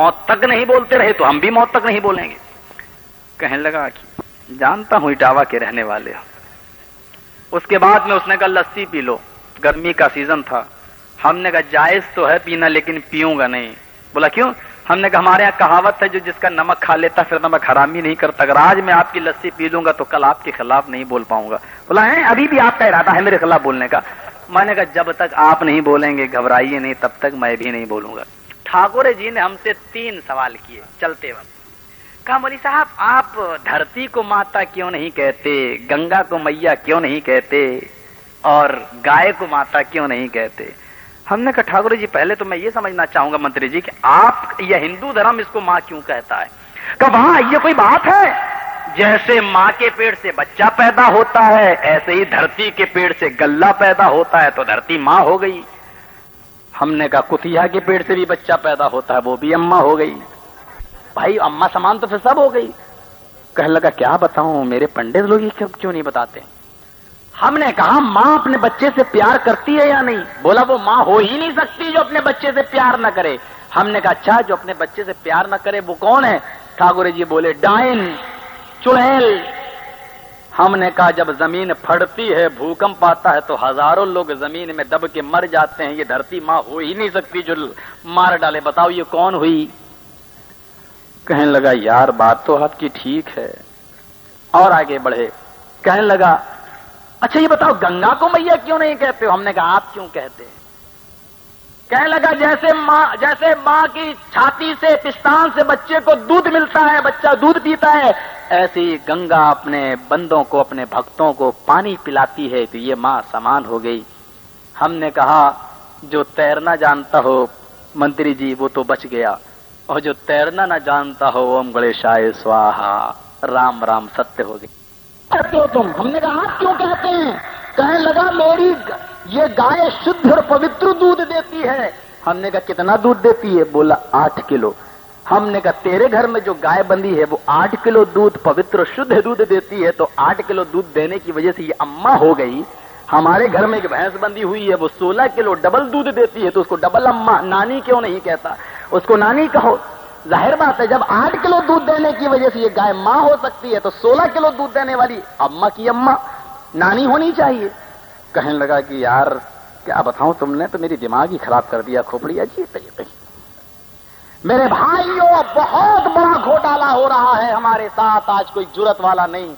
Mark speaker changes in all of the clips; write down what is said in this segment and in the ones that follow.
Speaker 1: موت تک نہیں بولتے رہے تو ہم بھی موت تک نہیں بولیں گے۔ کہنے لگا کہ جانتا ہوں اٹاوا کے رہنے والے اس کے بعد میں اس نے کہا، لسی پی لو، گرمی کا سیزن تھا۔ ہم نے کہا، جائز تو ہے پینا، لیکن پیوں گا نہیں۔ بولا کیوں؟ ہم نے کہا، ہمارے یہاں کہاوت ہے، جو جس کا نمک کھا لیتا، پھر نمک حرامی نہیں کرتا۔ اگر آج میں آپ کی لسی پی لوں گا، تو کل آپ کے خلاف نہیں بول پاؤں گا۔ بولا ہے ابھی بھی آپ کا ارادہ ہے میرے خلاف بولنے کا۔ میں نے کہا، جب تک آپ نہیں بولیں گے، گھبرائیے نہیں، تب تک میں بھی نہیں بولوں گا۔ ٹھاکر جی نے ہم سے تین سوال کیے چلتے وقت۔ کہا مولی صاحب، آپ دھرتی کو ماتا کیوں نہیں کہتے؟ گنگا کو میاں کیوں نہیں کہتے؟ اور گائے کو ماتا کیوں نہیں کہتے؟ ہم نے کہا ٹھاکر جی پہلے تو میں یہ سمجھنا چاہوں گا منتری جی کہ آپ یہ ہندو دھرم اس کو ماں کیوں کہتا ہے؟ کہ وہاں یہ کوئی بات ہے؟ جیسے ماں کے پیڑ سے بچہ پیدا ہوتا ہے، ایسے ہی دھرتی کے پیڑ سے گلہ پیدا ہوتا ہے، تو دھرتی ماں ہو گئی۔ ہم نے کہا کتیا کے پیڑ سے بھی بچہ پیدا ہوتا ہے، وہ بھی اما ہو گئی۔ بھائی اما سامان تو پھر سب ہو گئی۔ کہ لگا، کیا بتاؤں، میرے پنڈت لوگ یہ کیوں نہیں بتاتے؟ ہم نے کہا، ماں اپنے بچے سے پیار کرتی ہے یا نہیں؟ بولا، وہ ماں ہو ہی نہیں سکتی جو اپنے بچے سے پیار نہ کرے۔ ہم نے کہا اچھا جو اپنے بچے سے پیار نہ کرے، وہ کون ہے؟ ٹھاکر جی بولے، ڈائن، چڑیل۔ ہم نے کہا جب زمین پھڑتی ہے، بھوکمپ آتا ہے تو ہزاروں لوگ زمین میں دب کے مر جاتے ہیں۔ یہ دھرتی ماں ہو ہی نہیں سکتی جو مار ڈالے۔ بتاؤ یہ کون ہوئی؟ کہنے لگا، یار بات تو آپ کی ٹھیک ہے۔ اور آگے بڑھے۔ کہنے لگا اچھا یہ بتاؤ، گنگا کو میاں کیوں نہیں کہتے ہو؟ ہم نے کہا، آپ کیوں کہتے ہیں؟ کہنے لگا جیسے ماں جیسے ماں کی چھاتی سے پستان سے بچے کو دودھ ملتا ہے، بچہ دودھ پیتا ہے۔ ایسی گنگا اپنے بندوں کو، اپنے بھکتوں کو پانی پلاتی ہے تو یہ ماں سمان ہو گئی۔ ہم نے کہا، جو تیرنا جانتا ہو، منتری جی وہ تو بچ گیا۔ اور جو تیرنا نہ جانتا ہو اوم گڑے سواہا۔ رام رام، ستیہ ہو گئی۔ ہو تم۔ ہم نے کہا کیوں کہتے ہیں؟ کہنے لگا میری یہ گائے شدھ اور پوتر دودھ دیتی ہے۔ ہم نے کہا، کتنا دودھ دیتی ہے؟ بولا، آٹھ کلو۔ ہم نے کہا، تیرے گھر میں جو گائے بندی ہے، وہ آٹھ کلو دودھ پوتر شدھ دودھ دیتی ہے۔ تو آٹھ کلو دودھ دینے کی وجہ سے یہ اما ہو گئی۔ ہمارے گھر میں ایک بھینس بندی ہوئی ہے، وہ سولہ کلو ڈبل دودھ دیتی ہے۔ تو اس کو ڈبل اما نانی کیوں نہیں کہتا؟ اس کو نانی کہو۔ ظاہر بات ہے، جب آٹھ کلو دودھ دینے کی وجہ سے یہ گائے ماں ہو سکتی ہے، تو سولہ کلو دودھ دینے والی اما کی اما نانی ہونی چاہیے۔ کہنے لگا کہ یار، کیا بتاؤں تم نے تو میری دماغ ہی خراب کر دیا، کھوپڑی عجیب طریقے میرے بھائیوں، بہت بڑا گھوٹالا ہو رہا ہے ہمارے ساتھ، آج کوئی جرت والا نہیں۔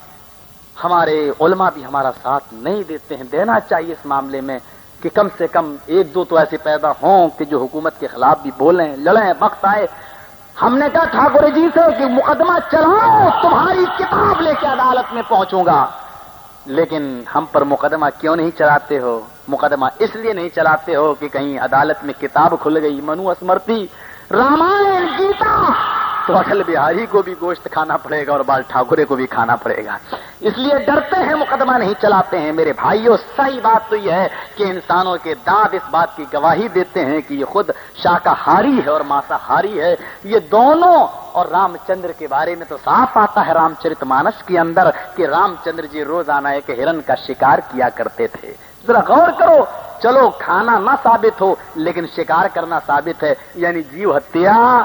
Speaker 1: ہمارے علماء بھی ہمارا ساتھ نہیں دیتے ہیں۔ دینا چاہیے اس معاملے میں کہ کم سے کم ایک دو تو ایسے پیدا ہوں کہ جو حکومت کے خلاف بھی بولیں، لڑیں، وقت آئے۔ ہم نے کہا ٹھاکر جی سے کہ مقدمہ چلاؤ، تمہاری کتاب لے کے عدالت میں پہنچوں گا۔ لیکن ہم پر مقدمہ کیوں نہیں چلاتے ہو؟ مقدمہ اس لیے نہیں چلاتے ہو کہ کہیں عدالت میں کتاب کھل گئی، منو اسمرتی رامائن گیتا۔ تو اٹل بہاری کو بھی گوشت کھانا پڑے گا اور بال ٹھاکرے کو بھی کھانا پڑے گا۔ اس لیے ڈرتے ہیں مقدمہ نہیں چلاتے ہیں۔ میرے بھائیوں صحیح بات تو یہ ہے کہ انسانوں کے دانت اس بات کی گواہی دیتے ہیں کہ یہ خود شاکاہاری ہے اور ماساہاری ہے۔ یہ دونوں اور رام چندر کے بارے میں تو صاف آتا ہے۔ رام چرت مانس کے اندر کہ رام چندر جی روزانہ ایک ہرن کا شکار کیا کرتے تھے۔ ذرا غور کرو، چلو کھانا نہ ثابت ہو، لیکن شکار کرنا ثابت ہے۔ یعنی جیو ہتیا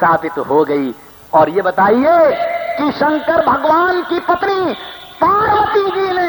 Speaker 1: ثابت ہو گئی۔ اور یہ بتائیے کہ شنکر بھگوان کی پتنی پاروتی جی نے،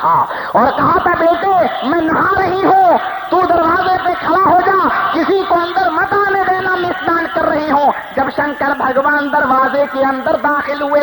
Speaker 1: تھا اور کہا تھا، بیٹے، میں نہا رہی ہوں، تو دروازے پہ کھڑا ہو جا، کسی کو اندر مت آنے دینا، میں اسنان کر رہی ہوں۔ جب شنکر بھگوان دروازے کے اندر داخل ہوئے،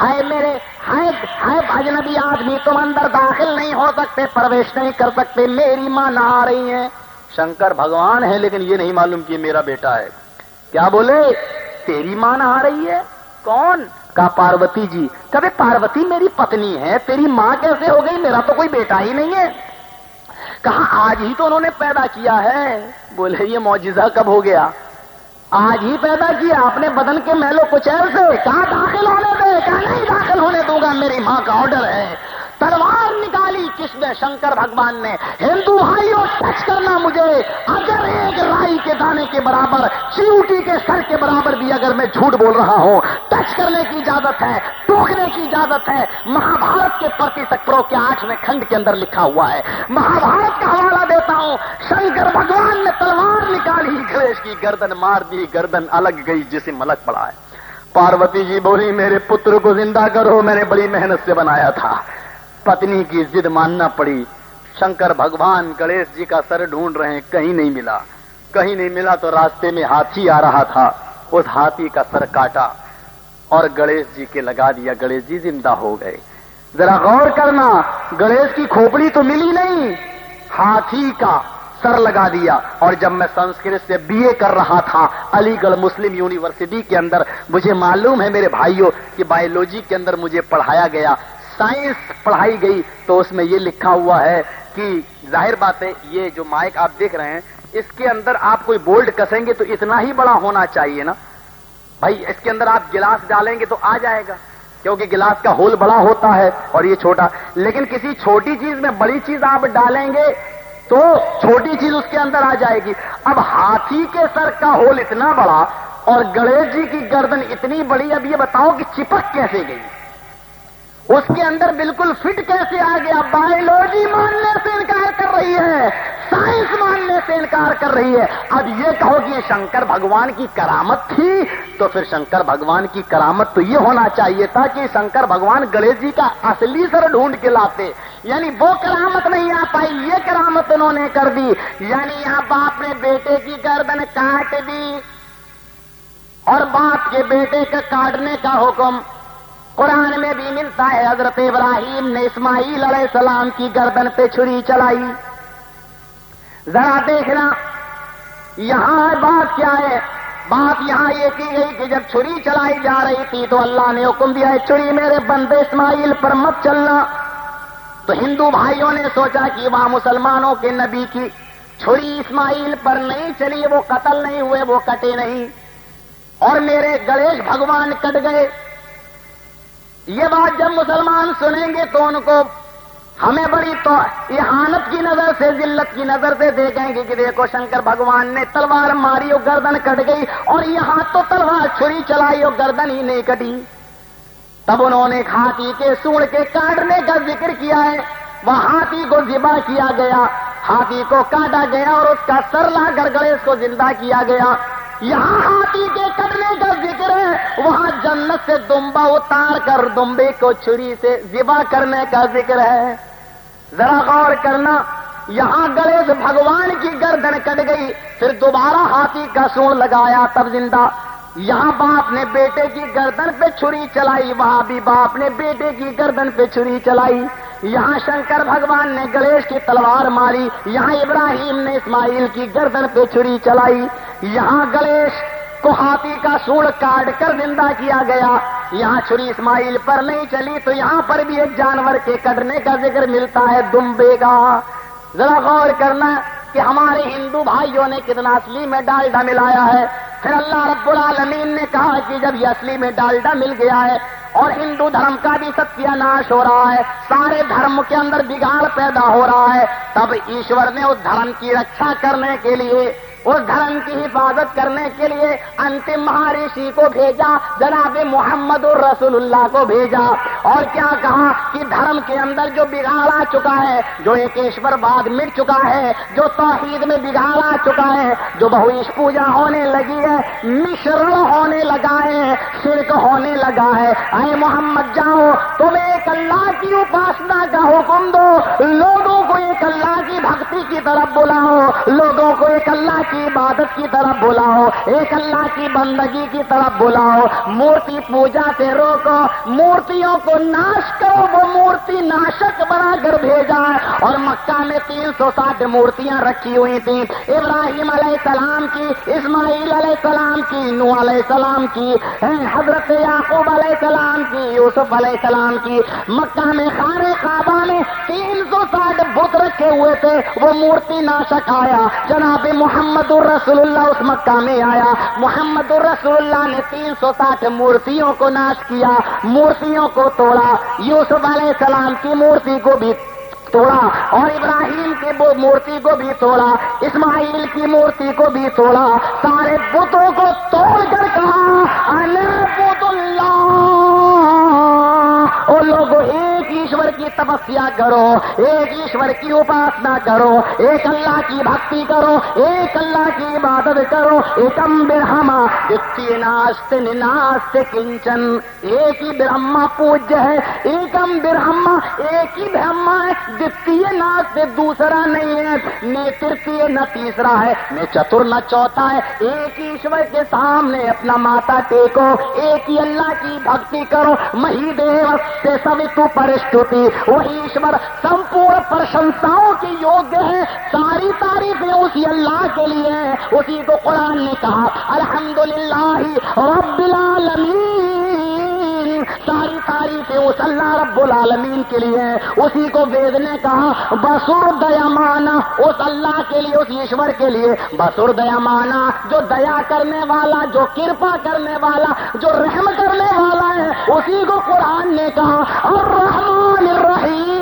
Speaker 1: ہائے میرے، ہائے ہائے اجنبی آدمی، تم اندر داخل نہیں ہو سکتے، پرویش نہیں کر سکتے، میری ماں نہا رہی ہے شنکر بھگوان ہے لیکن یہ نہیں معلوم کہ میرا بیٹا ہے۔ کیا بولے؟ تیری ماں نہا رہی ہے؟ کون؟ کہا پاروتی جی۔ کبھی پاروتی میری پتنی ہے، تیری ماں کیسے ہو گئی؟ میرا تو کوئی بیٹا ہی نہیں ہے۔ کہا آج ہی تو انہوں نے پیدا کیا ہے۔ بولے، یہ معجزہ کب ہو گیا؟ آج ہی پیدا کیا۔ اپنے بدن کے میلو کچیر سے کہاں داخل ہونے دے کہاں نہیں داخل ہونے دوں گا، میری ماں کا آرڈر ہے۔ تلوار نکالی کس نے شنکر بھگوان نے۔ ہندو بھائیوں ٹچ کرنا مجھے۔ اگر ایک رائی کے دانے کے برابر، چیوٹی کے سر کے برابر بھی اگر میں جھوٹ بول رہا ہوں ٹچ کرنے کی اجازت ہے سوکھنے کی اجازت ہے۔ مہا بھارت کے پرتی سکروں کے آٹھویں کھنڈ کے اندر لکھا ہوا ہے۔ مہا بھارت کا حوالہ دیتا ہوں۔ شنکر بھگوان نے تلوار نکالی گڑیش کی گردن مار دی، گردن الگ گئی جسے ملک پڑا ہے۔ پاروتی جی بولی، میرے پتر کو زندہ کرو، میں نے بڑی محنت سے بنایا تھا۔ پتنی کی ضد ماننا پڑی شنکر بھگوان گڑیش جی کا سر ڈھونڈ رہے ہیں کہیں نہیں ملا کہیں نہیں ملا تو راستے میں ہاتھی آ رہا تھا اس ہاتھی کا سر کاٹا اور گڑیش جی کے لگا دیا گڑیش جی زندہ ہو گئے ذرا غور کرنا گڑیش کی کھوپڑی تو ملی نہیں ہاتھی کا سر لگا دیا اور جب میں سنسکرت سے بی اے کر رہا تھا علی گڑھ مسلم یونیورسٹی کے اندر مجھے معلوم ہے میرے بھائیوں کہ بایولوجی کے اندر مجھے پڑھایا گیا سائنس پڑھائی گئی تو اس میں یہ لکھا ہوا ہے کہ ظاہر بات ہے، یہ جو مائک آپ دیکھ رہے ہیں، اس کے اندر آپ کوئی بولڈ کسیں گے تو اتنا ہی بڑا ہونا چاہیے نا۔ بھائی، اس کے اندر آپ گلاس ڈالیں گے تو آ جائے گا، کیونکہ گلاس کا ہول بڑا ہوتا ہے اور یہ چھوٹا۔ لیکن کسی چھوٹی چیز میں بڑی چیز آپ ڈالیں گے تو چھوٹی چیز اس کے اندر آ جائے گی۔ اب ہاتھی کے سر کا ہول اتنا بڑا اور گڑیش جی کی گردن اتنی بڑی، اب یہ بتاؤ کہ چپک کیسے گئی؟ اس کے اندر بالکل فٹ کیسے آ گیا؟ بایولوجی ماننے سے انکار کر رہی ہے۔ سائنس ماننے سے انکار کر رہی ہے۔ اب یہ کہو کہ یہ شنکر بھگوان کی کرامت تھی، تو پھر شنکر بھگوان کی کرامت تو یہ ہونا چاہیے تھا کہ شنکر بھگوان گڑیش جی کا اصلی سر ڈھونڈ کے لاتے۔ یعنی وہ کرامت نہیں آ پائی، یہ کرامت انہوں نے کر دی۔ یعنی یہاں باپ نے بیٹے کی گردن کاٹ دی۔ اور باپ کے بیٹے کا کاٹنے کا حکم قرآن میں بھی ملتا ہے، حضرت ابراہیم نے اسماعیل علیہ السلام کی گردن پہ چھری چلائی۔ ذرا دیکھنا، یہاں بات کیا ہے؟ بات یہاں یہ کی گئی کہ جب چھری چلائی جا رہی تھی تو اللہ نے حکم دیا ہے، چھری میرے بندے اسماعیل پر مت چلنا۔ تو ہندو بھائیوں نے سوچا کہ وہاں مسلمانوں کے نبی کی چھری اسماعیل پر نہیں چلی، وہ قتل نہیں ہوئے، وہ کٹے نہیں۔ اور میرے گڑیش بھگوان کٹ گئے۔ یہ بات جب مسلمان سنیں گے تو ان کو ہمیں بڑی تو احانت کی نظر سے، ذلت کی نظر سے دیکھیں گے کہ دیکھو شنکر بھگوان نے تلوار ماری اور گردن کٹ گئی اور یہاں تو تلوار چھری چلائی اور گردن ہی نہیں کٹی۔ تب انہوں نے ہاتھی کے سوڑ کے کاٹنے کا ذکر کیا ہے۔ وہ ہاتھی کو ذبح کیا گیا۔ ہاتھی کو کاٹا گیا اور اس کا سر لا کر گڑیش کو زندہ کیا گیا۔ یہاں ہاتھی کے کٹنے کا ذکر ہے، وہاں جنت سے دمبا اتار کر دمبے کو چھری سے ذبح کرنے کا ذکر ہے۔ ذرا غور کرنا، یہاں گڑیش بھگوان کی گردن کٹ گئی، پھر دوبارہ ہاتھی کا سون لگایا تب زندہ۔ یہاں باپ نے بیٹے کی گردن پہ چھری چلائی، وہاں بھی باپ نے بیٹے کی گردن پہ چھری چلائی۔ یہاں شنکر بھگوان نے گڑیش کی تلوار ماری، یہاں ابراہیم نے اسماعیل کی گردن پہ چھری چلائی، یہاں گڑیش کو ہاتھی کا سوڑ کاٹ کر زندہ کیا گیا۔ یہاں چھری اسماعیل پر نہیں چلی تو یہاں پر بھی ایک جانور کے کٹنے کا ذکر ملتا ہے دمبے گا۔ ذرا غور کرنا کہ ہمارے ہندو بھائیوں نے کتنا اصلی میں ڈالڈا ملایا ہے۔ پھر اللہ رب العالمین نے کہا کہ جب یہ اصلی میں ڈالڈا مل گیا ہے اور ہندو دھرم کا بھی ستیہ ناش ہو رہا ہے، سارے دھرم کے اندر بگاڑ پیدا ہو رہا ہے، تب ایشور نے اس دھرم کی رکشا کرنے کے لیے اس دھرم کی حفاظت کرنے کے لیے انتم مہارشی کو بھیجا، جناب محمد الرسول اللہ کو بھیجا۔ اور کیا کہا کہ دھرم کے اندر جو بگاڑا چکا ہے، جو ایک ایشور مٹ چکا ہے، جو توحید میں بگاڑا چکا ہے، جو بہوش پوجا ہونے لگی ہے مشر ہونے لگا ہے، شرک ہونے لگا ہے۔ اے محمد جاؤ، تم ایک اللہ کی اپاسنا کا حکم دو۔ لوگوں کو ایک اللہ کی بھکتی کی طرف بلاؤ۔ لوگوں کو ایک اللہ کی عبادت کی طرف بلاؤ، ایک اللہ کی بندگی کی طرف بلاؤ۔ مورتی پوجا سے روکو، مورتیوں کو ناش کرو، وہ مورتی ناشک بنا کر بھیجا۔ اور مکہ میں تین سو ساٹھ مورتیاں رکھی ہوئی تھیں۔ ابراہیم علیہ السلام کی، اسماعیل علیہ السلام کی نو علیہ السلام کی حضرت یعقوب علیہ السلام کی، یوسف علیہ السلام کی۔ مکہ میں خانے کعبہ میں تین سو ساٹھ بت رکھے ہوئے تھے، وہ مورتی ناشک آیا۔ جناب محمد محمد الرسول اللہ اس مکہ میں آیا۔ محمد الرسول اللہ نے تین سو ساٹھ مورتیوں کو ناش کیا، مورتیوں کو توڑا، یوسف علیہ السلام کی مورتی کو بھی توڑا اور ابراہیم کی وہ مورتی کو بھی توڑا، اسماعیل کی مورتی کو بھی توڑا۔ سارے بتوں کو توڑ کر کہا اللہ۔ او لوگوں ایک ایشور کی تپسیا کرو ایک ایشور کی اپاسنا کرو ایک اللہ کی بھکتی کرو ایک اللہ کی عبادت کرو ایکم برہما دتی ناست ناست کنچن ایک ہی برہما پوجیہ ہے ایکم برہما ایک ہی برہما ہے دتی ناست دوسرا نہیں ہے نہ ترتیہ نہ تیسرا ہے نہ چتر نہ چوتھا ہے ایک ایشور کے سامنے اپنا ماتا ٹیکو ایک ہی اللہ کی بھکتی کرو مہی دیو سے سوتو پرستتی وہی ایشور سمپور پرشنساؤں کے یوگیہ ہے ساری تعریفیں اسی اللہ کے لیے اسی کو قرآن نے کہا الحمد للہ رب العالمین۔ ساری تعریفیں اس اللہ رب العالمین کے لیے ہیں اسی کو وید نے کہا بسر دیا مانا اس اللہ کے لیے، اس ایشور کے لیے بسر دیا مانا جو دیا کرنے والا، جو کرپا کرنے والا، جو رحم کرنے والا ہے، اسی کو قرآن نے کہا، الرحمن الرحیم۔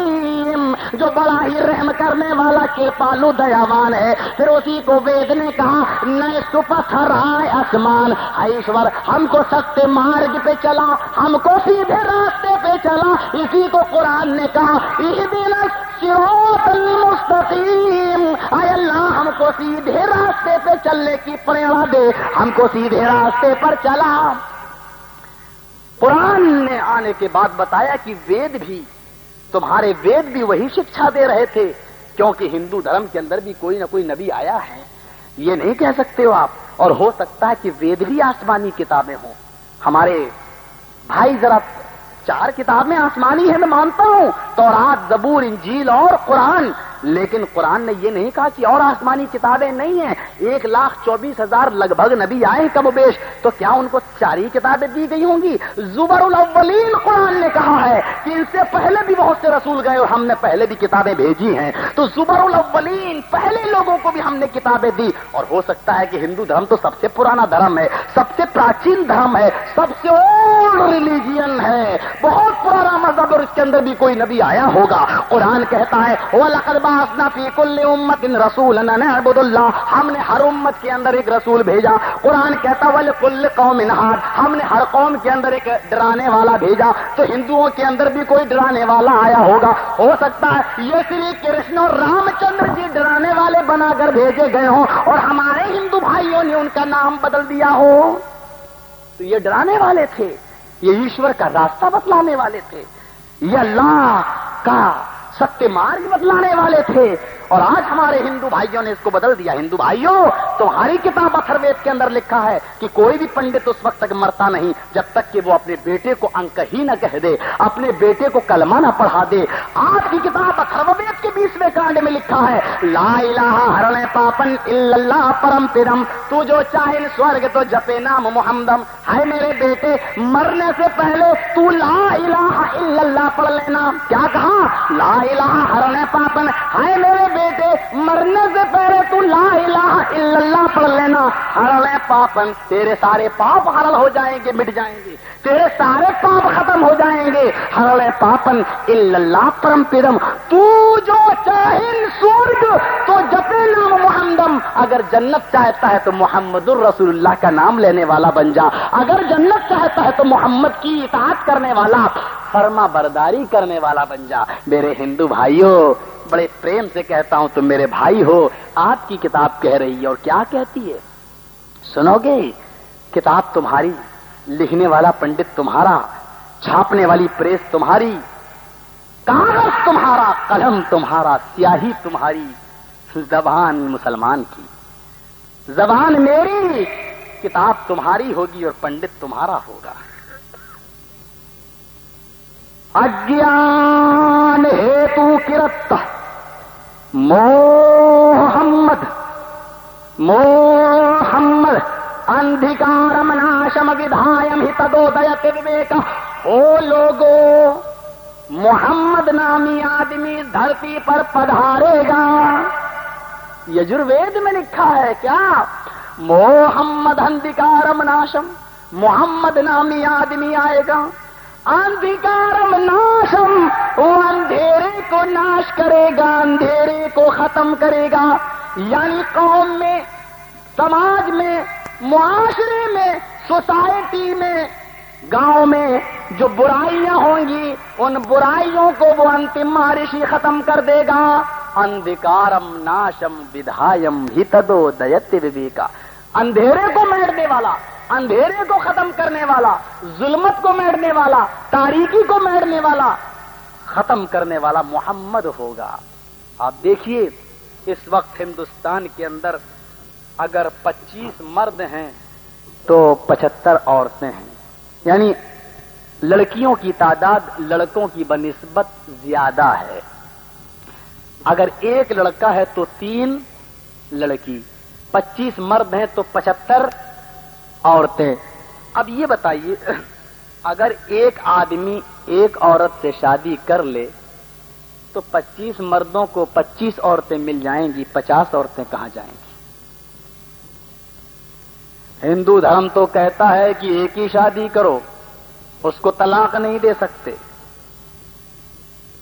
Speaker 1: جو بڑا ہی رحم کرنے والا کرپالو دیاوان ہے۔ پھر اسی کو وید نے کہا، نئے سپت رائے آسمان۔ ایشور، ہم کو سستے مارگ پہ چلا، ہم کو سیدھے راستے پہ چلا۔ اسی کو قرآن نے کہا دن سروت المستقیم۔ اے اللہ، ہم کو سیدھے راستے پہ چلنے کی پریرا دے۔ ہم کو سیدھے راستے پر چلا۔ قرآن نے آنے کے بعد بتایا کہ وید بھی تمہارے وید بھی وہی شکشا دے رہے تھے، کیونکہ ہندو دھرم کے اندر بھی کوئی نہ کوئی نبی آیا ہے۔ یہ نہیں کہہ سکتے ہو آپ، اور ہو سکتا ہے کہ وید بھی آسمانی کتابیں ہوں۔ ہمارے بھائی ذرا چار کتابیں آسمانی ہیں، میں مانتا ہوں۔ تو رات زبور، انجیل اور قرآن۔ لیکن قرآن نے یہ نہیں کہا کہ اور آسمانی کتابیں نہیں ہیں۔ ایک لاکھ چوبیس ہزار لگ بھگ نبی آئے کم و بیش۔ تو کیا ان کو چار ہی کتابیں دی گئی ہوں گی؟ زبر الاولین قرآن نے کہا ہے کہ ان سے پہلے بھی بہت سے رسول گئے اور ہم نے پہلے بھی کتابیں بھیجی ہیں۔ تو زبر الاولین پہلے لوگوں کو بھی ہم نے کتابیں دی۔ اور ہو سکتا ہے کہ ہندو دھرم تو سب سے پرانا دھرم ہے، سب سے پراچین دھرم ہے، سب سے اولڈ ریلیجین ہے۔ بہت پرانا مذہب اور اس کے اندر بھی کوئی نبی آیا ہوگا۔ قرآن کہتا ہے وہ لقبا فی کل امت ان رسول اللہ. ہم نے ہر امت کے اندر ایک رسول بھیجا. قرآن کہتا ول کل قوم انہار ہم نے ہر قوم کے اندر ایک ڈرانے والا بھیجا. تو ہندوؤں کے اندر بھی کوئی ڈرانے والا آیا ہوگا؟ ہو سکتا ہے یہ شری کرشن اور رام چندر جی ڈرانے والے بنا کر بھیجے گئے ہوں اور ہمارے ہندو بھائیوں نے ان کا نام بدل دیا ہو. تو یہ ڈرانے والے تھے، یہ ایشور کا راستہ بتلانے والے تھے. یہ اللہ کا ستیہ مارگ بتلانے والے تھے۔ اور آج ہمارے ہندو بھائیوں نے اس کو بدل دیا۔ ہندو بھائیوں، تمہاری کتاب اتر کے اندر لکھا ہے کہ کوئی بھی پنڈت اس وقت تک مرتا نہیں، جب تک کہ وہ اپنے بیٹے کو انک ہی نہ کہہ دے، اپنے بیٹے کو کلمہ نہ پڑھا دے۔ آج کی کتاب اتر کے بیسویں کانڈ میں لکھا ہے، لا الہ ہرن پاپن اللہ پرم پرم تو جو چاہے سورگ تو جپے نام محمدم۔ ہے میرے بیٹے، مرنے سے پہلے تو لا الہ الا اللہ پڑھ لینا۔ کیا کہا؟ لا الہ ہرن پاپن۔ ہے میرے بیٹے، مرنے سے پہلے تو لا الہ الا اللہ پڑھ لینا۔ ہرل پاپن، تیرے سارے پاپ ہرل ہو جائیں گے، مٹ جائیں گے۔ تیرے سارے پاپ ختم ہو جائیں گے۔ ہرل پاپن، الا اللہ پرم پیرم۔ تو جو چاہن سورگ، تو جپے نام محمدم۔ اگر جنت چاہتا ہے تو محمد الرسول اللہ کا نام لینے والا بن جا۔ اگر جنت چاہتا ہے تو محمد کی اطاعت کرنے والا۔ فرما برداری کرنے والا بن جا۔ میرے ہندو بھائیوں بڑے پریم سے کہتا ہوں، تم میرے بھائی ہو، آپ کی کتاب کہہ رہی ہے اور کیا کہتی ہے؟ سنو گے، کتاب تمہاری، لکھنے والا پنڈت تمہارا، چھاپنے والی پریس تمہاری، کاغذ تمہارا، قلم تمہارا، سیاہی تمہاری، زبان مسلمان کی۔ زبان میری، کتاب تمہاری ہوگی اور پنڈت تمہارا ہوگا۔ اجان ہیتو کرت محمد محمد اندھکارم ناشم ودھایم ہی تدودیت وویک او لوگو محمد نامی آدمی دھرتی پر پدھارے گا یجروید میں لکھا ہے کیا محمد اندھکارم ناشم محمد نامی آدمی آئے گا اندھکارم ناشم وہ اندھیرے کو ناش کرے گا اندھیرے کو ختم کرے گا یعنی قوم میں سماج میں معاشرے میں سوسائٹی میں گاؤں میں جو برائیاں ہوں گی ان برائیوں کو وہ انتم مہارشی ختم کر دے گا اندھکارم ناشم ودھایم ہتدو دیتی کا اندھیرے کو میٹنے والا اندھیرے کو ختم کرنے والا، ظلمت کو میڑنے والا تاریخی کو میڑنے والا، ختم کرنے والا محمد ہوگا۔ آپ دیکھیے، اس وقت ہندوستان کے اندر اگر پچیس مرد ہیں، تو پچہتر عورتیں ہیں۔ یعنی لڑکیوں کی تعداد لڑکوں کی بنسبت زیادہ ہے۔ اگر ایک لڑکا ہے تو تین لڑکی، پچیس مرد ہیں تو پچہتر عورتیں۔ اب یہ بتائیے، اگر ایک آدمی ایک عورت سے شادی کر لے، تو پچیس مردوں کو پچیس عورتیں مل جائیں گی، پچاس عورتیں کہاں جائیں گی؟ ہندو دھرم تو کہتا ہے کہ ایک ہی شادی کرو، اس کو طلاق نہیں دے سکتے۔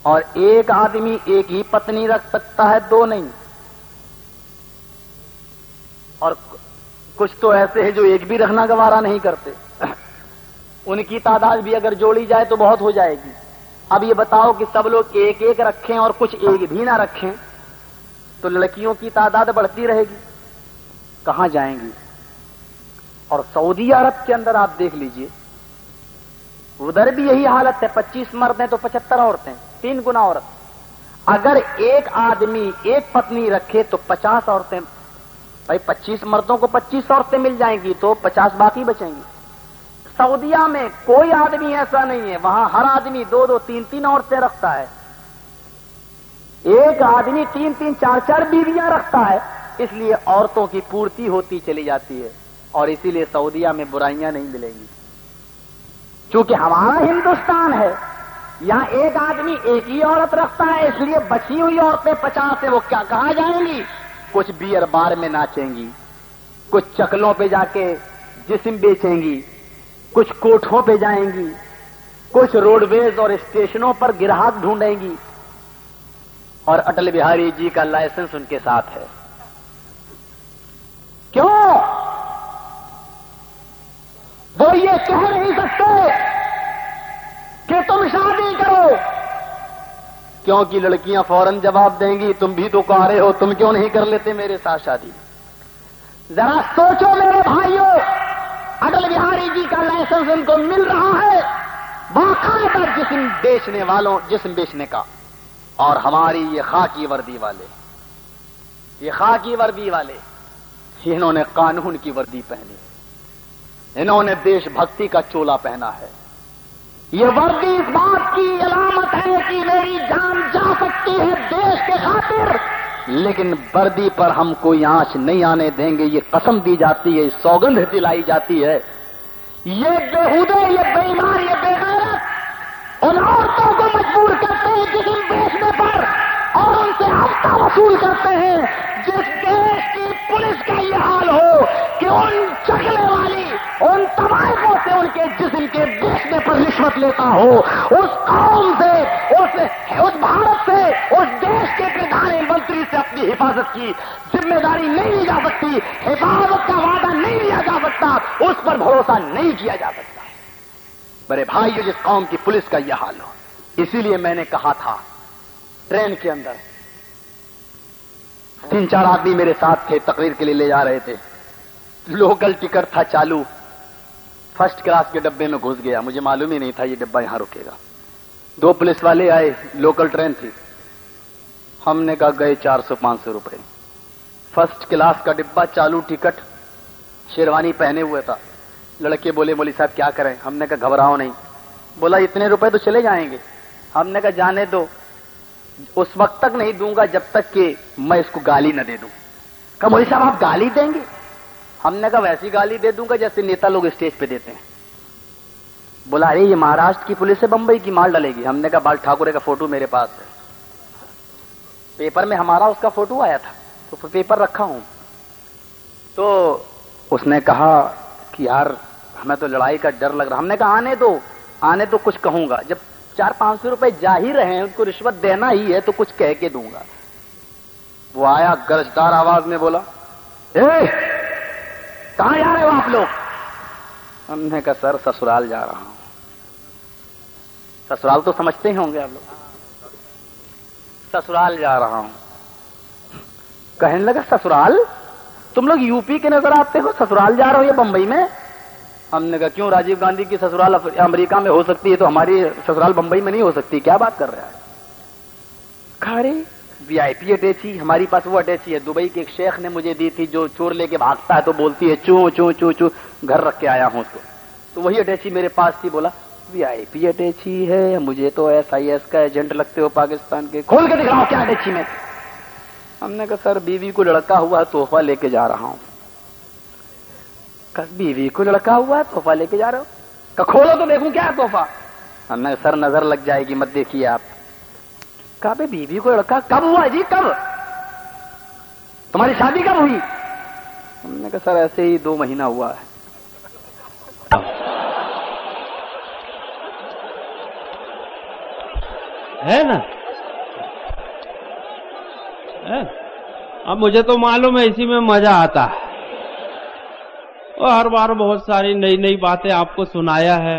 Speaker 1: اور ایک آدمی ایک ہی پتنی رکھ سکتا ہے، دو نہیں۔ اور کچھ تو ایسے ہیں جو ایک بھی رکھنا گوارا نہیں کرتے۔ ان کی تعداد بھی اگر جوڑی جائے تو بہت ہو جائے گی۔ اب یہ بتاؤ کہ سب لوگ ایک ایک رکھیں اور کچھ ایک بھی نہ رکھیں تو لڑکیوں کی تعداد بڑھتی رہے گی۔ کہاں جائیں گی؟ اور سعودی عرب کے اندر آپ دیکھ لیجیے۔ ادھر بھی یہی حالت ہے، پچیس مرد ہیں تو پچہتر عورتیں، تین گنا عورت۔ اگر ایک آدمی ایک پتنی رکھے تو پچاس عورتیں بھائی پچیس مردوں کو پچیس عورتیں مل جائیں گی تو پچاس باقی بچیں گی۔ سعودیہ میں کوئی آدمی ایسا نہیں ہے، وہاں ہر آدمی دو دو تین تین عورتیں رکھتا ہے۔ ایک آدمی تین تین چار چار بیویاں رکھتا ہے، اس لیے عورتوں کی پورتی ہوتی چلی جاتی ہے۔ اور اسی لیے سعودیہ میں برائیاں نہیں ملیں گی۔ چونکہ ہمارا ہندوستان ہے، یہاں ایک آدمی ایک ہی عورت رکھتا ہے، اس لیے بچی ہوئی عورتیں پچاس ہے وہ کیا کہاں جائیں گی؟ کچھ بیئر بار میں ناچیں گی، کچھ چکلوں پہ جا کے جسم بیچیں گی، کچھ کوٹھوں پہ جائیں گی، کچھ روڈ ویز اور اسٹیشنوں پر گراہک ڈھونڈیں گی۔ اور اٹل بہاری جی کا لائسنس ان کے ساتھ ہے۔ کیوں؟ وہ یہ کہہ نہیں سکتے کہ تم شادی کرو۔ کیونکہ لڑکیاں فوراً جواب دیں گی، تم بھی تو کارے ہو، تم کیوں نہیں کر لیتے میرے ساتھ شادی؟ ذرا سوچو میرے بھائیوں، اٹل بہاری جی کا لائسنس ان کو مل رہا ہے۔ باقاعدہ جسم بیچنے والوں، جسم بیچنے کا۔ اور ہماری یہ خاکی وردی والے، یہ خاکی وردی والے، انہوں نے قانون کی وردی پہنی۔ انہوں نے دیش بھکتی کا چولا پہنا ہے۔ یہ وردی اس بات کی علامت ہے کہ میری جان جا سکتی ہے دیش کے خاطر، لیکن وردی پر ہم کوئی آنچ نہیں آنے دیں گے۔ یہ قسم دی جاتی ہے سوگند دلائی جاتی ہے۔ یہ بےحدے یہ بےمان یہ بے غیرت، ان عورتوں کو مجبور کرتے ہیں جسم بیچنے پر اور ان سے ہفتہ وصول کرتے ہیں۔ جس دیش کی پولیس کا یہ حال ہو کہ ان چکلے والی، ان تباہوں سے ان کے جسم کے بیچنے پر رشوت لیتا ہو۔ اس قوم سے، اس اس بھارت سے، اس دیش کے پردھان منتری سے اپنی حفاظت کی۔ ذمہ داری نہیں لی جا سکتی، حفاظت کا وعدہ نہیں لیا جا سکتا، اس پر بھروسہ نہیں کیا جا سکتا۔ بڑے بھائی جس قوم کی پولیس کا یہ حال ہو، اسی لیے میں نے کہا تھا، ٹرین کے اندر تین چار آدمی میرے ساتھ تھے، تقریر کے لیے لے جا رہے تھے۔ لوکل ٹکٹ تھا چالو۔ فرسٹ کلاس کے ڈبے میں گھس گیا۔ مجھے معلوم ہی نہیں تھا یہ ڈبا یہاں رکے گا۔ دو پولیس والے آئے، لوکل ٹرین تھی۔ ہم نے کہا، گئے چار سو پانچ سو روپئے فرسٹ کلاس کا ڈبا چالو ٹکٹ شیروانی پہنے ہوئے تھا۔ لڑکے بولے، مولی صاحب، کیا کریں؟ ہم نے کہا، گھبراؤ نہیں۔ بولا، اتنے روپے تو چلے جائیں گے۔ ہم نے کہا، جانے دو۔ اس وقت تک نہیں دوں گا جب تک کہ میں اس کو گالی نہ دے دوں۔ کہا مولی صاحب، آپ گالی دیں گے؟ ہم نے کہا، ویسی گالی دے دوں گا جیسے نیتا لوگ اسٹیج پہ دیتے ہیں۔ بولا، ارے، یہ مہاراشٹر کی پولیس ہے، بمبئی کی مال ڈالے گی۔ ہم نے کہا، بال ٹھاکرے کا فوٹو میرے پاس ہے۔ پیپر میں ہمارا اس کا فوٹو آیا تھا، تو پیپر رکھا ہوں۔ تو اس نے کہا کہ، یار، ہمیں تو لڑائی کا ڈر لگ رہا۔ ہم نے کہا، آنے دو، آنے تو کچھ کہوں گا۔ جب چار پانچ سو روپئے جا ہی رہے ہیں، ان کو رشوت دینا ہی ہے تو کچھ کہہ کے دوں گا۔ وہ آیا، گرجدار آواز میں بولا، اے، کہاں جا رہے ہو آپ لوگ؟ ہم نے کہا، سر، سسرال جا رہا ہوں۔ سسرال تو سمجھتے ہی ہوں گے آپ لوگ۔ سسرال جا رہا ہوں۔ کہنے لگا، سسرال؟ تم لوگ یو پی کے نظر آتے ہو؟ سسرال جا رہے ہو یا بمبئی میں؟ ہم نے کہا کیوں راجیو گاندھی کی سسرال امریکہ میں ہو سکتی ہے تو ہماری سسرال بمبئی میں نہیں ہو سکتی؟ کیا بات کر رہا ہے کھڑے؟ وی آئی پی اٹیچی ہماری پاس وہ اٹیچی ہے دبئی کے ایک شیخ نے مجھے دی تھی جو چور لے کے بھاگتا ہے تو بولتی ہے چوں چوں چوں چوں گھر رکھ کے آیا ہوں اس کو۔ تو وہی اٹیچی میرے پاس تھی بولا وی آئی پی اٹیچی ہے مجھے تو ایس آئی ایس کا ایجنٹ لگتے ہو پاکستان کے۔ کھول کے دکھاؤ رہا ہوں کیا اٹیچی میں۔ ہم نے کہا سر بیوی کو لڑکا ہوا تحفہ لے کے جا رہا ہوں۔ بیوی کو لڑکا ہوا ہے، تحفہ لے کے جا رہے ہو۔ کہ کھولو تو دیکھوں کیا توحفہ تحفہ؟ ہم نے سر نظر لگ جائے گی، مت دیکھیے آپ۔ کہا بھائی بیوی کو لڑکا کب ہوا
Speaker 2: جی؟ کب؟ تمہاری شادی کب ہوئی؟ ہم نے کہا سر ایسے ہی دو مہینہ ہوا ہے۔ ہے نا؟ اب مجھے تو معلوم ہے، اسی میں مزہ آتا ہے۔ اور ہر بار بہت ساری نئی نئی باتیں آپ کو سنایا ہے۔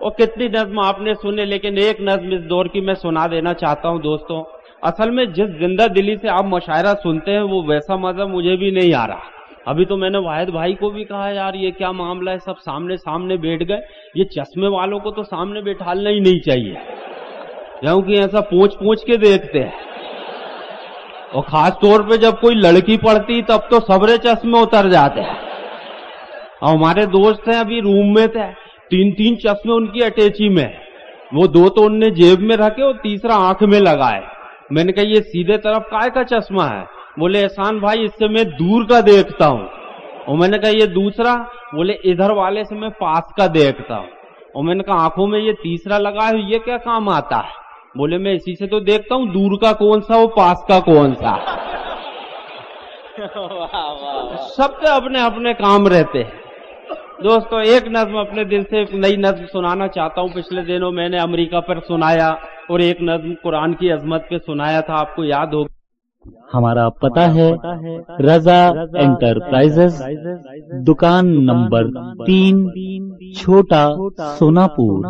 Speaker 2: اور کتنی نظم آپ نے سنے لیکن ایک نظم اس دور کی میں سنا دینا چاہتا ہوں دوستوں۔ اصل میں جس زندہ دلی سے آپ مشاعرہ سنتے ہیں، وہ ویسا مزہ مجھے بھی نہیں آ رہا۔ ابھی تو میں نے واحد بھائی کو بھی کہا، یار، یہ کیا معاملہ ہے؟ سب سامنے سامنے بیٹھ گئے۔ یہ چشمے والوں کو تو سامنے بیٹھالنا ہی نہیں چاہیے۔ کیونکہ ایسا پوچھ پوچھ کے دیکھتے ہیں۔ اور خاص طور پہ جب کوئی لڑکی پڑتی تب تو سبرے چشمے اتر جاتے ہیں۔ اور ہمارے دوست ہیں ابھی روم میں تھے۔ تین تین چشمے ان کی اٹیچی میں۔ وہ دو تو ان نے جیب میں رکھے اور تیسرا آنکھ میں لگائے۔ میں نے کہا یہ سیدھے طرف کائے کا چشمہ ہے۔ بولے احسان بھائی اس سے میں دور کا دیکھتا ہوں۔ اور میں نے کہا یہ دوسرا؟ بولے ادھر والے سے میں پاس کا دیکھتا ہوں۔ اور میں نے کہا آنکھوں میں یہ تیسرا لگا ہے یہ کیا کام آتا ہے؟ بولے میں اسی سے تو دیکھتا ہوں دور کا کون سا وہ پاس کا کون سا۔ سب کے اپنے اپنے کام رہتے ہیں۔ دوستو، ایک نظم اپنے دل
Speaker 3: سے ایک نئی نظم سنانا چاہتا ہوں۔ پچھلے دنوں میں نے امریکہ پر سنایا اور ایک نظم قرآن کی عظمت پہ سنایا تھا۔ آپ کو یاد ہوگا۔ ہمارا پتہ ہے رضا انٹرپرائز دکان نمبر تین، چھوٹا سونا پور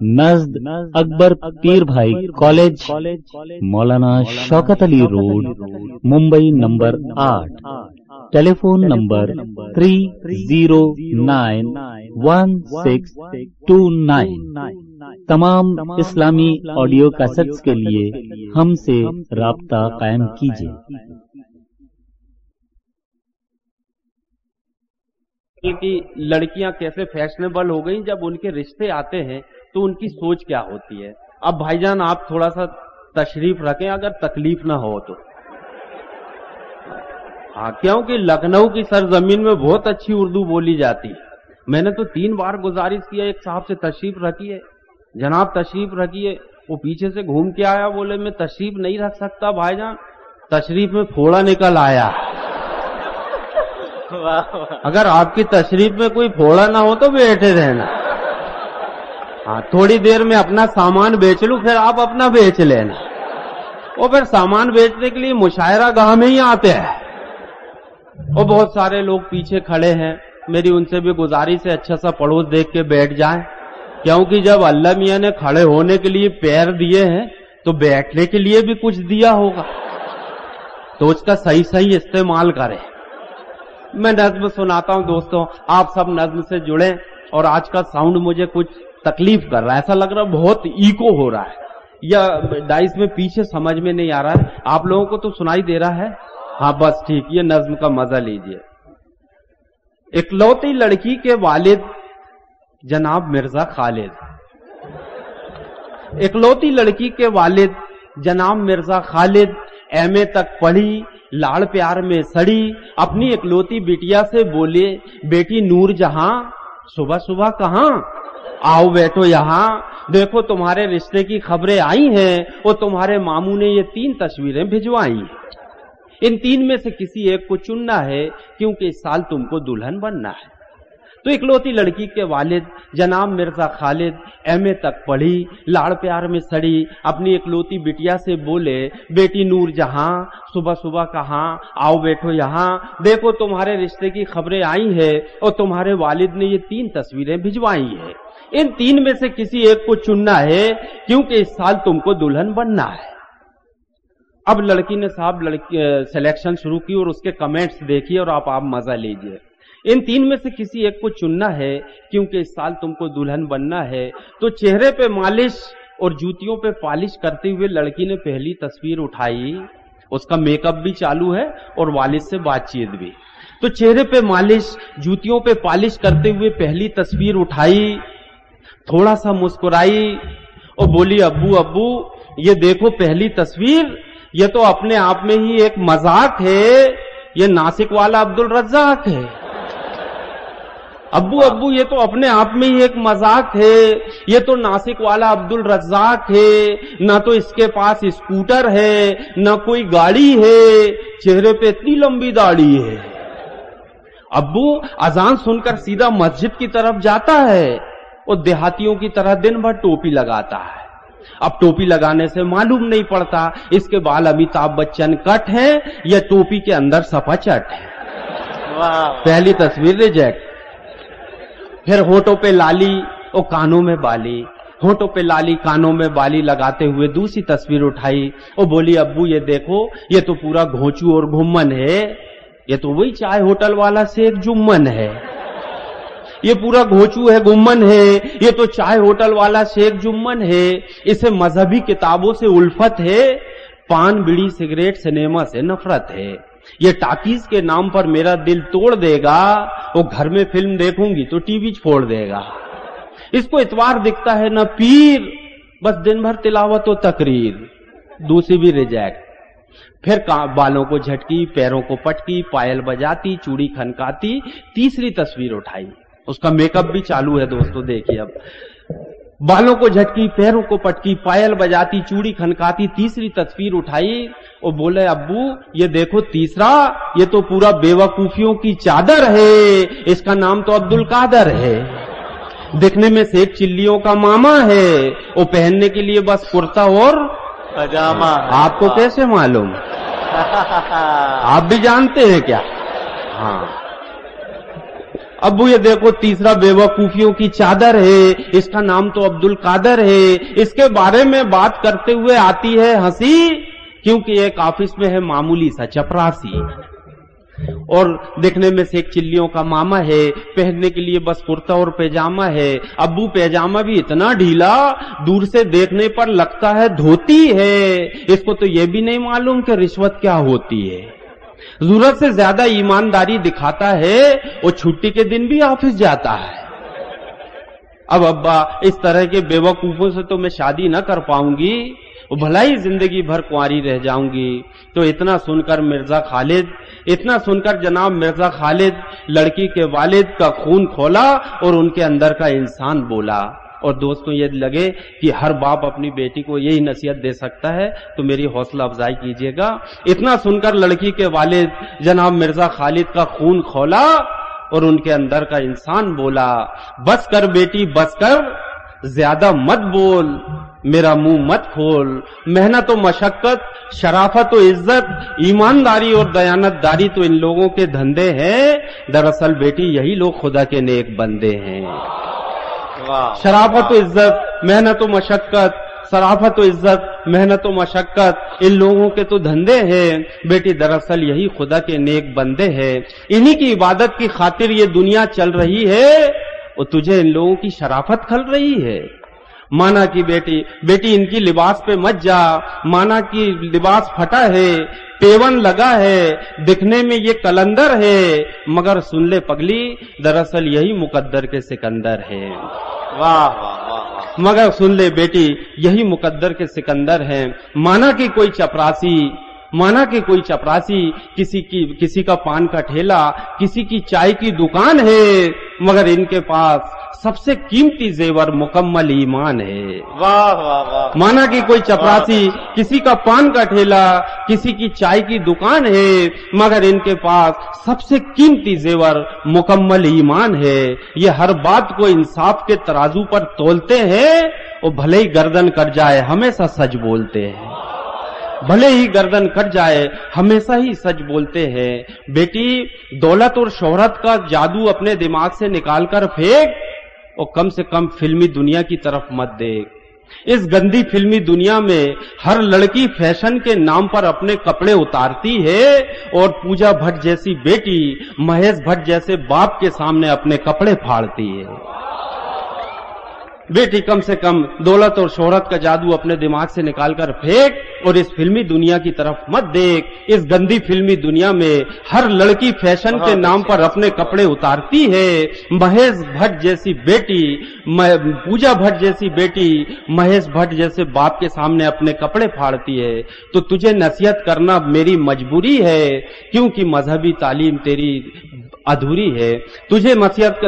Speaker 3: نزد اکبر
Speaker 2: Pirbhai college, Maulana Shaukat Ali road, Mumbai number آٹھ۔ Telephone number three zero nine one six two nine. تمام اسلامی آڈیو کیسٹس کے لیے ہم سے رابطہ قائم کیجیے کی لڑکیاں کیسے فیشنیبل ہو گئی جب ان کے رشتے آتے ہیں تو ان کی سوچ کیا ہوتی ہے؟ اب بھائی جان آپ تھوڑا سا تشریف رکھیں اگر تکلیف نہ ہو تو۔ ہاں کیونکہ لکھنؤ کی سرزمین میں بہت اچھی اردو بولی جاتی۔ ہے میں نے تو تین بار گزارش کیا ایک صاحب سے تشریف رکھیے جناب تشریف رکھیے وہ پیچھے سے گھوم کے آیا بولے میں تشریف نہیں رکھ سکتا بھائی جان۔ تشریف میں پھوڑا نکل آیا۔ اگر آپ کی تشریف میں کوئی پھوڑا نہ ہو تو بیٹھے رہنا۔ ہاں تھوڑی دیر میں اپنا سامان بیچ لوں پھر آپ اپنا بیچ لینا۔ وہ پھر سامان بیچنے کے لیے مشاعرہ گاہ میں ہی آتے ہیں۔ اور بہت سارے لوگ پیچھے کھڑے ہیں۔ میری ان سے بھی گزارش ہے اچھا سا پڑوس دیکھ کے بیٹھ جائیں۔ کیونکہ جب اللہ میاں نے کھڑے ہونے کے لیے پیر دیے ہیں، تو بیٹھنے کے لیے بھی کچھ دیا ہوگا۔ تو اس کا صحیح صحیح استعمال کرے میں نظم سناتا ہوں دوستوں، آپ سب نظم سے جڑے اور آج کا ساؤنڈ مجھے کچھ تکلیف کر رہا ہے۔ ایسا لگ رہا بہت ایکو ہو رہا ہے۔ یا ڈائس میں پیچھے سمجھ میں نہیں آ رہا ہے۔ آپ لوگوں کو تو سنائی دے رہا ہے۔ ہاں بس ٹھیک، یہ نظم کا مزہ لیجیے۔ اکلوتی لڑکی کے والد جناب مرزا خالد۔ اکلوتی لڑکی کے والد جناب مرزا خالد ایم اے تک پڑھی، لاڑ پیار میں سڑی، اپنی اکلوتی بیٹیا سے بولے، بیٹی نور جہاں، صبح صبح کہاں؟ آؤ بیٹھو یہاں۔ دیکھو تمہارے رشتے کی خبریں آئی ہیں، اور تمہارے ماموں نے یہ تین تصویریں بھجوائی۔ ان تین میں سے کسی ایک کو چننا ہے، کیونکہ اس سال تم کو دلہن بننا ہے۔ تو اکلوتی لڑکی کے والد جناب مرزا خالد ایم اے تک پڑھی، لاڑ پیار میں سڑی، اپنی اکلوتی بٹیا سے بولے، بیٹی نور جہاں، صبح صبح کہاں، آؤ بیٹھو یہاں، دیکھو تمہارے رشتے کی خبریں آئی ہیں اور تمہارے والد نے یہ تین تصویریں بھجوائی ہیں۔ ان تین میں سے کسی ایک کو چننا ہے، کیونکہ اس سال تم کو دلہن بننا ہے۔ اب لڑکی نے صاحب لڑکی سلیکشن شروع کی اور اس کے کمنٹس دیکھیے اور آپ آپ مزہ لیجیے۔ ان تین میں سے کسی ایک کو چننا ہے کیونکہ اس سال تم کو دلہن بننا ہے۔ تو چہرے پہ مالش اور جوتیوں پہ پالش کرتے ہوئے لڑکی نے پہلی تصویر اٹھائی۔ اس کا میک اپ بھی چالو ہے اور والد سے بات چیت بھی۔ تو چہرے پہ مالش، جوتیوں پہ پالش کرتے ہوئے پہلی تصویر اٹھائی۔ تھوڑا سا مسکرائی اور بولی، ابو ابو، یہ دیکھو پہلی تصویر۔ یہ تو اپنے آپ میں ہی ایک مذاق ہے، یہ ناسک والا عبد الرزاق ہے۔ ابو ابو، یہ تو اپنے آپ میں ہی ایک مذاق ہے، یہ تو ناسک والا عبد الرزاق ہے۔ نہ تو اس کے پاس اسکوٹر ہے، نہ کوئی گاڑی ہے، چہرے پہ اتنی لمبی داڑھی ہے۔ ابو، اذان سن کر سیدھا مسجد کی طرف جاتا ہے اور دیہاتیوں کی طرح دن بھر ٹوپی لگاتا ہے۔ اب ٹوپی لگانے سے معلوم نہیں پڑتا اس کے بال امیتابھ بچن کٹ ہے یا ٹوپی کے اندر سپا چٹ ہے پہلی تصویر ریجیکٹ پھر ہوٹوں پہ لالی اور کانوں میں بالی۔ ہوٹوں پہ لالی کانوں میں بالی لگاتے ہوئے دوسری تصویر اٹھائی۔ اور بولی ابو یہ دیکھو یہ تو پورا گھوچو اور گھومن ہے۔ یہ تو وہی چائے ہوٹل والا سے ایک جمن ہے۔ یہ پورا گھوچو ہے گمن ہے۔ یہ تو چائے ہوٹل والا شیخ جمن ہے۔ اسے مذہبی کتابوں سے الفت ہے۔ پان بڑی سگریٹ، سنیما سے نفرت ہے۔ یہ ٹاکیز کے نام پر میرا دل توڑ دے گا۔ وہ گھر میں فلم دیکھوں گی تو ٹی وی چھوڑ دے گا۔ اس کو اتوار دکھتا ہے نہ پیر، بس دن بھر تلاوت و تقریر۔ دوسری بھی ریجیکٹ۔ پھر بالوں کو جھٹکی، پیروں کو پٹکی، پائل بجاتی، چوڑی کھنکاتی، تیسری تصویر اٹھائی۔ اس کا میک اپ بھی چالو ہے دوستو دیکھیے اب۔ بالوں کو جھٹکی پیروں کو پٹکی پائل بجاتی چوڑی کھنکاتی تیسری تصویر اٹھائی۔ وہ بولے ابو یہ دیکھو تیسرا یہ تو پورا بیوقوفیوں کی چادر ہے۔ اس کا نام
Speaker 1: تو
Speaker 2: عبد القادر ہے۔ دیکھنے میں سیب چلیوں کا ماما ہے۔ وہ پہننے کے لیے بس کرتا اور پجامہ آپ کو کیسے معلوم؟ آپ بھی جانتے ہیں کیا؟ ہاں۔ ابو یہ دیکھو تیسرا بیوقوفیوں کی چادر ہے، اس کا نام تو عبد القادر ہے۔ اس کے بارے میں بات کرتے ہوئے آتی ہے ہنسی، کیونکہ ایک آفس میں ہے معمولی سا چپراسی۔ اور دیکھنے میں سے ایک چلیوں کا ماما ہے، پہننے کے لیے بس کرتا اور پیجامہ ہے۔ ابو پیجامہ بھی اتنا ڈھیلا، دور سے دیکھنے پر لگتا ہے دھوتی ہے۔ اس کو تو یہ بھی نہیں معلوم کہ رشوت کیا ہوتی ہے۔ ضرورت سے زیادہ ایمانداری دکھاتا ہے، وہ چھٹی کے دن بھی آفس جاتا ہے۔ اب ابا، اس طرح کے بے وقوفوں سے تو میں شادی نہ کر پاؤں گی بھلائی زندگی بھر کنواری رہ جاؤں گی۔ تو اتنا سن کر مرزا خالد، اتنا سن کر جناب مرزا خالد، لڑکی کے والد کا خون کھولا اور ان کے اندر کا انسان بولا۔ اور دوستوں یہ لگے کہ ہر باپ اپنی بیٹی کو یہی نصیحت دے سکتا ہے، تو میری حوصلہ افزائی کیجیے گا۔ اتنا سن کر لڑکی کے والد جناب مرزا خالد کا خون کھولا اور ان کے اندر کا انسان بولا، بس کر بیٹی، بس کر، زیادہ مت بول، میرا منہ مت کھول۔ محنت و مشقت، شرافت و عزت، ایمانداری اور دیانت داری تو ان لوگوں کے دھندے ہیں۔ دراصل بیٹی یہی لوگ خدا کے نیک بندے ہیں۔ شرافت و عزت، محنت و مشقت شرافت و عزت، محنت و مشقت. ان لوگوں کے تو دھندے ہیں۔ بیٹی، دراصل یہی خدا کے نیک بندے ہیں۔ انہی کی عبادت کی خاطر یہ دنیا چل رہی ہے اور تجھے ان لوگوں کی شرافت کھل رہی ہے۔
Speaker 1: مانا کی بیٹی
Speaker 2: بیٹی ان کی لباس پہ مت جا، مانا کی لباس پھٹا ہے، پیون لگا ہے، دکھنے میں یہ کلندر ہے، مگر سن لے پگلی، دراصل یہی مقدر کے سکندر ہے واہ واہ مگر سن لے بیٹی، یہی مقدر کے
Speaker 4: سکندر ہے مانا
Speaker 2: کی کوئی چپراسی، مانا کہ کوئی چپراسی، کسی کی، کسی کا پان کا ٹھیلا، کسی کی چائے کی دکان ہے، مگر ان کے پاس سب سے قیمتی زیور مکمل ایمان ہے۔ واہ مانا کہ کوئی چپراسی کسی کا پان کا ٹھیلا کسی کی چائے کی دکان ہے مگر ان کے پاس سب سے قیمتی زیور مکمل ایمان ہے۔ یہ ہر بات کو انصاف کے ترازو پر تولتے ہیں اور بھلے ہی گردن کٹ جائے ہمیشہ سچ بولتے ہیں۔ بھلے ہی گردن کٹ جائے ہمیشہ ہی سچ بولتے ہیں۔ بیٹی دولت اور شہرت کا جادو اپنے دماغ سے نکال کر پھینک اور کم سے کم فلمی دنیا کی طرف مت دیکھ۔ اس گندی فلمی دنیا میں ہر لڑکی فیشن کے نام پر اپنے کپڑے اتارتی ہے اور پوجا بھٹ جیسی بیٹی مہیش بھٹ جیسے باپ کے سامنے اپنے کپڑے پھاڑتی ہے۔ بیٹی کم سے کم دولت اور شہرت کا جادو اپنے دماغ سے نکال کر پھینک۔ اور اس فلمی دنیا کی طرف مت دیکھ۔ اس گندی فلمی دنیا میں ہر لڑکی فیشن کے نام پر اپنے کپڑے اتارتی ہے۔ مہیش بھٹ جیسی بیٹی پوجا بھٹ جیسی بیٹی، مہیش بھٹ جیسے باپ کے سامنے اپنے کپڑے پھاڑتی ہے۔ تو تجھے نصیحت کرنا میری مجبوری ہے، کیونکہ مذہبی تعلیم تیری ادھوری ہے۔ تجھے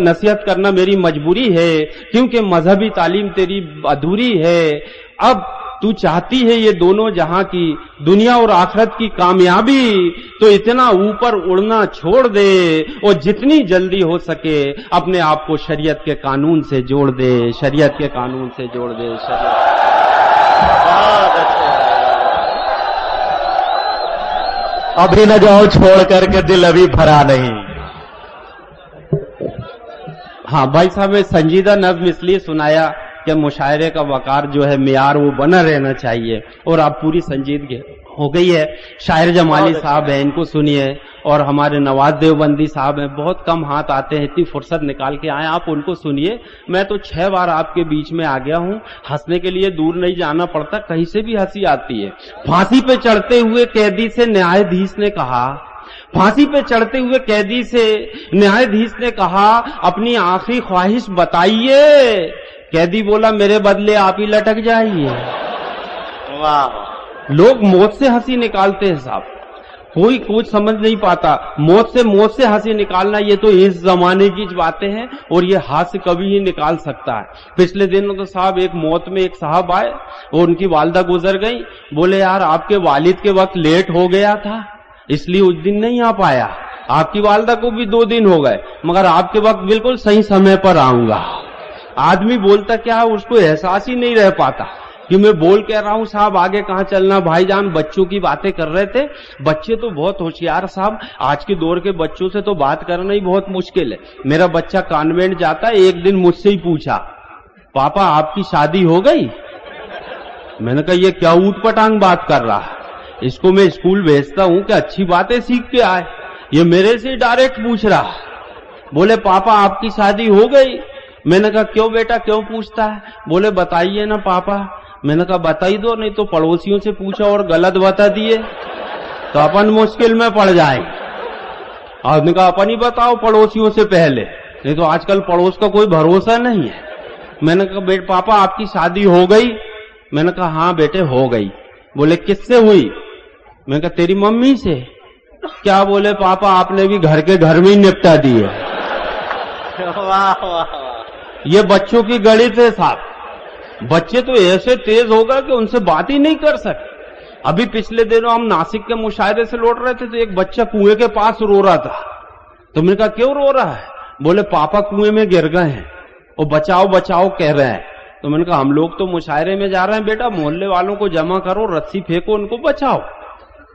Speaker 2: نصیحت کرنا میری مجبوری ہے، کیونکہ مذہبی تعلیم تیری ادھوری ہے۔ اب تو چاہتی ہے یہ دونوں
Speaker 4: جہاں کی
Speaker 1: دنیا اور آخرت کی کامیابی تو اتنا اوپر اڑنا
Speaker 2: چھوڑ دے اور جتنی جلدی ہو سکے اپنے آپ کو شریعت کے قانون سے جوڑ دے شریعت کے قانون سے جوڑ دے شریعت اچھا ابھی نہ جاؤ چھوڑ کر کے دل ابھی بھرا نہیں۔ ہاں بھائی صاحب میں سنجیدہ نظم اس لیے سنایا کہ مشاعرے کا وقار جو ہے معیار وہ بنا رہنا چاہیے۔ اور آپ پوری سنجیدگی ہو گئی ہے۔ شاعر جمالی اچھا۔ صاحب ہیں ان کو سنیے۔ اور ہمارے نواز دیوبندی صاحب ہیں بہت کم ہاتھ آتے ہیں اتنی فرصت نکال کے آئے آپ ان کو سنیے۔ میں تو چھ بار آپ کے بیچ میں آ گیا ہوں۔ ہنسنے کے لیے دور
Speaker 4: نہیں جانا
Speaker 2: پڑتا کہیں سے بھی ہنسی آتی ہے۔ پھانسی پہ چڑھتے ہوئے قیدی سے نیادیش نے کہا۔ پھانسی پہ چڑھتے ہوئے قیدی سے نیادھیش نے کہا اپنی آخری خواہش بتائیے۔ قیدی بولا میرے بدلے آپ ہی لٹک جائیے۔ لوگ موت سے ہنسی نکالتے ہیں صاحب۔ کوئی کچھ سمجھ نہیں پاتا۔ موت سے موت سے ہنسی نکالنا یہ تو اس زمانے کی باتیں ہیں اور یہ ہاتھ سے کبھی ہی نکال سکتا ہے۔ پچھلے دن تو صاحب ایک موت میں ایک صاحب آئے اور ان کی والدہ گزر گئی بولے یار آپ کے والد کے وقت لیٹ ہو گیا تھا اس لیے اس دن نہیں آ پایا۔ آپ کی والدہ کو بھی دو دن ہو گئے مگر آپ کے وقت بالکل صحیح سمے پر آؤں گا۔ آدمی بولتا کیا اس کو احساس ہی نہیں رہ پاتا۔ کہ میں بول کہہ رہا ہوں، صاحب، آگے کہاں چلنا؟ بھائی جان، بچوں کی باتیں کر رہے تھے۔ بچے تو بہت ہوشیار صاحب۔ آج کے دور کے بچوں سے تو بات کرنا ہی بہت مشکل ہے۔ میرا بچہ کانوینٹ جاتا ہے ایک دن مجھ سے ہی پوچھا، پاپا، آپ کی شادی ہو گئی؟ میں نے کہا، یہ کیا اوٹ پٹانگ بات کر رہا اس کو میں اسکول بھیجتا ہوں کہ اچھی باتیں سیکھ کے آئے۔ یہ میرے سے ڈائریکٹ پوچھ رہا بولے، پاپا، آپ کی شادی ہو گئی؟ میں نے کہا، کیوں بیٹا، کیوں پوچھتا ہے؟ بولے، بتائیے نا پاپا. میں نے کہا، بتائی دو، نہیں تو پڑوسیوں سے پوچھا اور غلط بتا دیے تو اپن مشکل میں پڑ جائیں۔ آپ نے
Speaker 4: کہا، اپن ہی
Speaker 2: بتاؤ پڑوسیوں سے پہلے، نہیں تو آج کل پڑوس کا کوئی بھروسہ نہیں ہے۔ میں نے کہا، بیٹ، پاپا، آپ کی شادی ہو گئی؟ میں نے کہا ہاں بیٹے، ہو گئی۔ بولے، کس سے ہوئی؟ میں نے کہا، تیری ممی سے۔ کیا بولے، پاپا، آپ نے بھی گھر کے گھر میں ہی نپٹا دیے۔ واہ واہ۔ یہ بچوں کی گڑی تھے صاحب بچے تو ایسے تیز ہوگا کہ ان سے بات ہی نہیں کر سکتے ابھی پچھلے دنوں ہم ناسک کے مشاہدے سے لوٹ رہے تھے تو ایک بچہ کنویں کے پاس رو رہا تھا۔ تو میں نے کہا، کیوں رو رہا ہے؟ بولے، پاپا کنویں میں گر
Speaker 4: گئے ہیں۔ وہ
Speaker 2: بچاؤ بچاؤ کہہ رہے ہیں۔ تو میں نے کہا، ہم لوگ تو مشاعرے میں جا رہے ہیں بیٹا، محلے والوں کو جمع کرو، رسی پھینکو، ان کو بچاؤ۔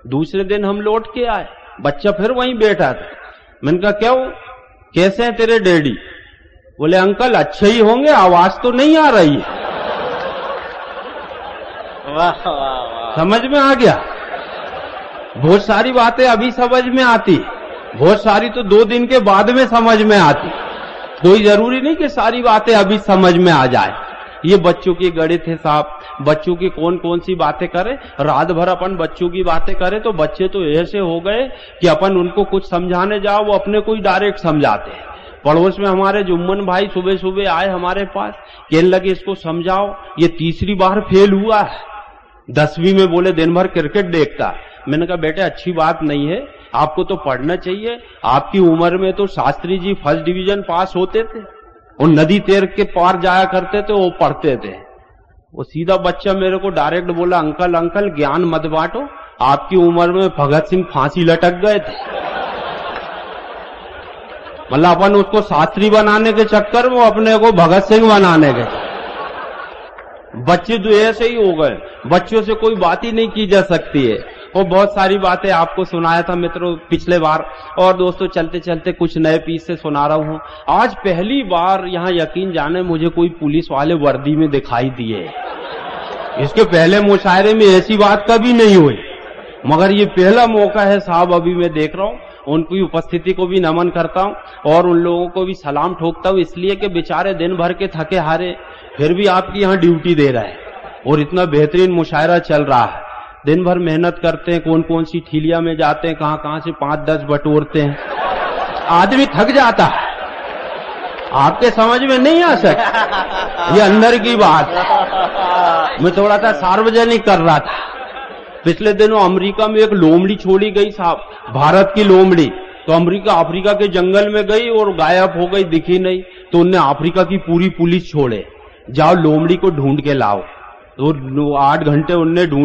Speaker 2: دوسرے دن ہم لوٹ کے آئے۔ بچہ پھر وہیں بیٹھا تھا۔ میں نے کہا، کیوں؟ کیسے ہیں تیرے ڈیڈی؟ بولے انکل اچھے ہی ہوں گے آواز تو نہیں آ رہی. ہے سمجھ میں آ گیا؟ بہت ساری باتیں ابھی سمجھ میں آتی بہت ساری تو دو دن کے بعد میں سمجھ میں آتی۔ کوئی ضروری نہیں کہ ساری باتیں ابھی سمجھ میں آ جائے یہ بچوں کی گڑت تھے صاحب بچوں کی کون کون سی باتیں کرے رات بھر اپن بچوں کی باتیں کرے تو بچے تو ایسے ہو گئے کہ اپن ان کو کچھ سمجھانے جاؤ وہ اپنے کو ہی ڈائریکٹ سمجھاتے ہیں۔ پڑوس میں ہمارے جمن بھائی صبح صبح آئے ہمارے پاس، کہنے لگے اس کو سمجھاؤ، یہ تیسری بار فیل ہوا ہے۔ دسویں میں بولے دن بھر کرکٹ دیکھتا۔ ہے میں نے کہا، بیٹے، اچھی بات نہیں ہے۔ آپ کو تو پڑھنا چاہیے۔ آپ کی عمر میں تو Shastri ji first division pass ہوتے تھے۔ اور ندی تیر کے پار جایا کرتے تھے، وہ پڑھتے تھے۔ وہ سیدھا بچہ میرے کو ڈائریکٹ بولا، انکل انکل، گیان مت بانٹو۔ آپ کی عمر میں بھگت سنگھ پھانسی لٹک گئے تھے۔ مطلب اپن اس کو ساتری بنانے کے چکر وہ اپنے کو بھگت سنگھ بنانے کے۔ بچے تو ایسے ہی ہو گئے۔ بچوں سے کوئی بات ہی نہیں کی جا سکتی ہے۔ وہ بہت ساری باتیں آپ کو سنایا تھا مترو پچھلے بار۔ اور دوستو، چلتے چلتے کچھ نئے پیس سے سنا رہا ہوں۔ آج پہلی بار یہاں یقین جانے مجھے کوئی پولیس والے وردی میں دکھائی دیے۔ اس کے پہلے مشاعرے میں ایسی بات کبھی نہیں ہوئی۔ مگر یہ پہلا موقع ہے صاحب، ابھی میں دیکھ رہا ہوں۔ ان کی اپستھتی کو بھی نمن کرتا ہوں اور ان لوگوں کو بھی سلام ٹھوکتا ہوں، اس لیے کہ بیچارے دن بھر کے تھکے ہارے، پھر بھی آپ کی یہاں ڈیوٹی دے رہے ہیں اور اتنا بہترین مشاعرہ چل رہا ہے۔ دن بھر محنت کرتے ہیں، کون کون سی ٹھیلیا میں جاتے ہیں، کہاں کہاں سے پانچ دس بٹورتے ہیں۔ آدمی تھک جاتا ہے۔ آپ کے سمجھ میں نہیں آ سکتا۔ یہ اندر کی بات۔ میں تھوڑا سا سارجنک کر رہا تھا۔ پچھلے دنوں امریکہ میں ایک لومڑی چھوڑی گئی صاحب، بھارت کی لومڑی۔ تو امریکہ افریقہ کے جنگل میں گئی اور غائب ہو گئی، دکھی نہیں۔ تو انہوں نے افریقہ کی پوری پولیس چھوڑے۔ جاؤ لومڑی کو ڈھونڈ کے لاؤ۔ آٹھ گھنٹے انہیں ڈھونڈ